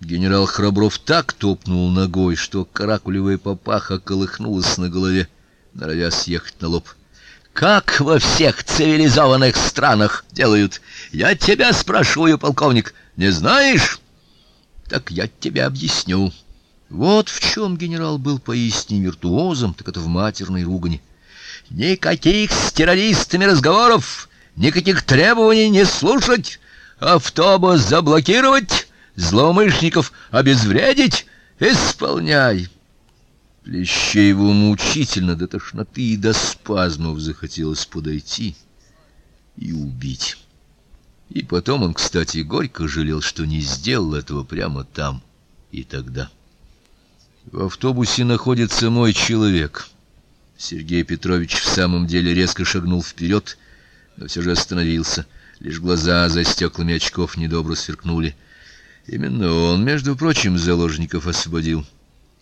Генерал Храбров так топнул ногой, что каракулевая папаха колыхнулась на голове, норовя съехать на лоб. Как во всех цивилизованных странах делают? Я тебя спрашиваю, полковник, не знаешь? Так я тебе объясню. Вот в чем генерал был поистине виртуозом, так это в матерной ругани. Никаких с террористами разговоров, никаких требований не слушать, автобус заблокировать злоумышленников обезвредить, исполняй. Плещееву мучительно до тошноты и до спазмов захотелось подойти и убить. И потом он, кстати, горько жалел, что не сделал этого прямо там и тогда. В автобусе находится мой человек. Сергей Петрович в самом деле резко шагнул вперед, но все же остановился. Лишь глаза за стеклами очков недобро сверкнули. Именно он, между прочим, заложников освободил,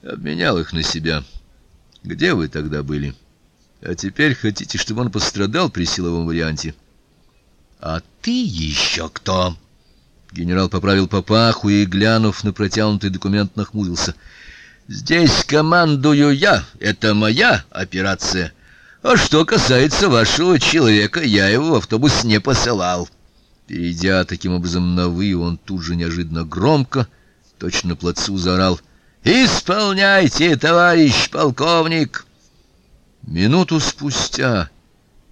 обменял их на себя. Где вы тогда были? А теперь хотите, чтобы он пострадал при силовом варианте? А ты еще кто? Генерал поправил папаху и, глянув на протянутый документ, нахмурился. Здесь командую я, это моя операция. А что касается вашего человека, я его в автобус не посылал. Перейдя таким образом на «вы», он тут же неожиданно громко, точно плацу заорал «Исполняйте, товарищ полковник!» Минуту спустя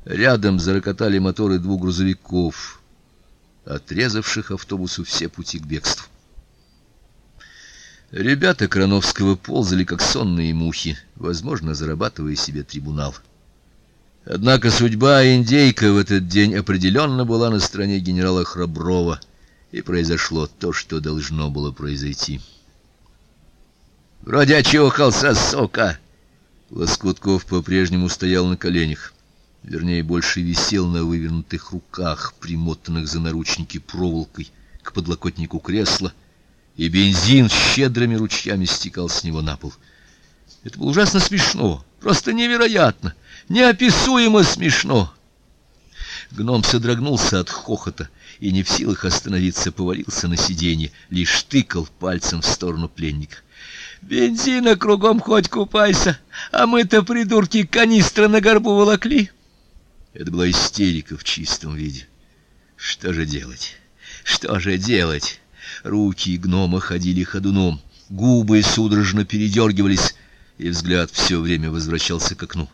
рядом зарокотали моторы двух грузовиков, отрезавших автобусу все пути к бегству. Ребята Крановского ползали, как сонные мухи, возможно, зарабатывая себе трибунал. Однако судьба индейка в этот день определенно была на стороне генерала Храброва, и произошло то, что должно было произойти. Вроде очухался, сука. Лоскутков по-прежнему стоял на коленях, вернее, больше висел на вывернутых руках, примотанных за наручники проволокой к подлокотнику кресла, и бензин щедрыми ручьями стекал с него на пол. Это было ужасно смешно, просто невероятно неописуемо смешно. Гном содрогнулся от хохота и не в силах остановиться, повалился на сиденье, лишь тыкал пальцем в сторону пленника. Бензина кругом хоть купайся, а мы-то придурки канистра на горбу волокли. Это была истерика в чистом виде. Что же делать? Что же делать? Руки гнома ходили ходуном, губы судорожно передергивались, и взгляд все время возвращался к окну.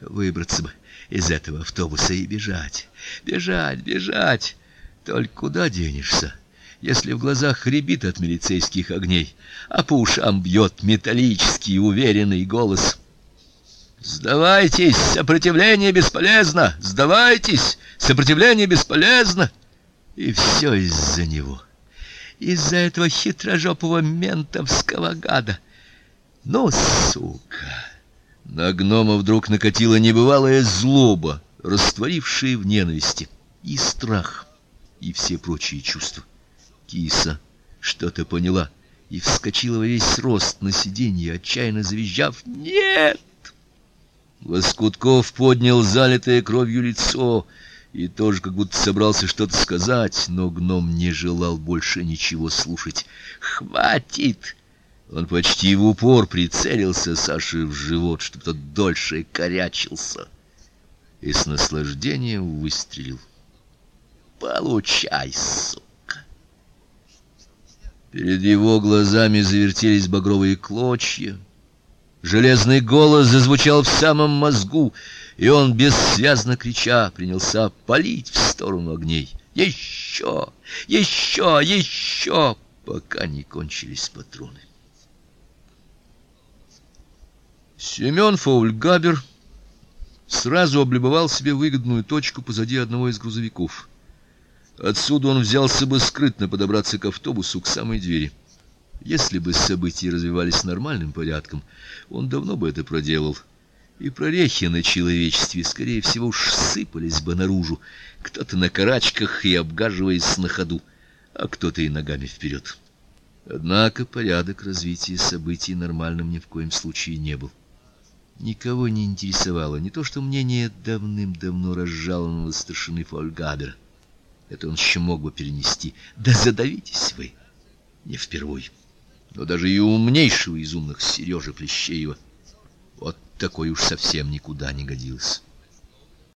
Выбраться бы из этого автобуса и бежать, бежать, бежать. Только куда денешься, если в глазах рябит от милицейских огней, а по ушам бьет металлический уверенный голос. Сдавайтесь, сопротивление бесполезно. Сдавайтесь, сопротивление бесполезно. И все из-за него. Из-за этого хитрожопого ментовского гада. Ну, сука. На гнома вдруг накатила небывалая злоба, растворившая в ненависти и страх, и все прочие чувства. Киса что-то поняла и вскочила во весь рост на сиденье, отчаянно завизжав «Нет!». Лоскутков поднял залитое кровью лицо и тоже как будто собрался что-то сказать, но гном не желал больше ничего слушать. «Хватит!» Он почти в упор прицелился Саше в живот, чтобы тот дольше корячился, и с наслаждением выстрелил. «Получай, сука!» Перед его глазами завертелись багровые клочья. Железный голос зазвучал в самом мозгу, и он, бессвязно крича, принялся палить в сторону огней. «Еще! Еще! Еще!» пока не кончились патроны. Семен Фаульгабер сразу облюбовал себе выгодную точку позади одного из грузовиков. Отсюда он взялся бы скрытно подобраться к автобусу к самой двери. Если бы события развивались нормальным порядком, он давно бы это проделал. И прорехи на человечестве, скорее всего, уж сыпались бы наружу, кто-то на карачках и обгаживаясь на ходу, а кто-то и ногами вперед. Однако порядок развития событий нормальным ни в коем случае не был никого не интересовало не то что мнение давным-давно разжалованного старшины Фольгабера. Это он еще мог бы перенести. Да задавитесь вы, не впервой. но даже и умнейшего из умных Сережи Плещеева вот такой уж совсем никуда не годился.